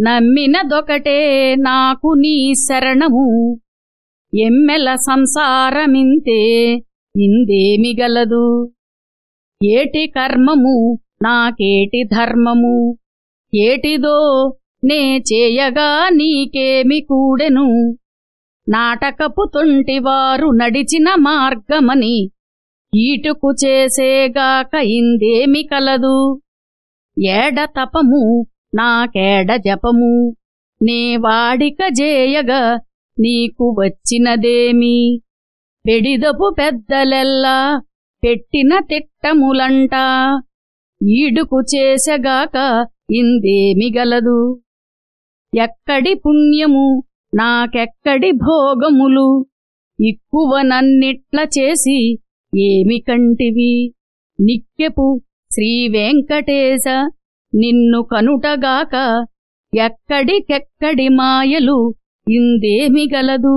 నమ్మినదొకటే నాకు నీ శరణము. ఎమ్మెల సంసారమింతే ఇందేమిగలదు ఏటి కర్మము నాకేటి ధర్మము? ఏటిదో నే చేయగా నీకేమి కూడెను? నాటకపు తొంటివారు నడిచిన మార్గమని ఈటుకు చేసేగాక ఇందేమి కలదు? ఏడ తపము నాకేడ జపము. నే వాడిక జేయగా నీకు వచ్చినదేమి? పెడిదపు పెద్దలెల్లా పెట్టిన తిట్టములంట. ఈడుకు చేసగాక ఇందేమి గలదు? ఎక్కడి పుణ్యము నాకెక్కడి భోగములు? ఇక్కువ నన్నిట్ల చేసి ఏమి కంటివి? నిక్కెపు శ్రీవెంకటేశ నిన్ను కనుటగాక ఎక్కడికెక్కడి మాయలు ఇందేమి గలదు?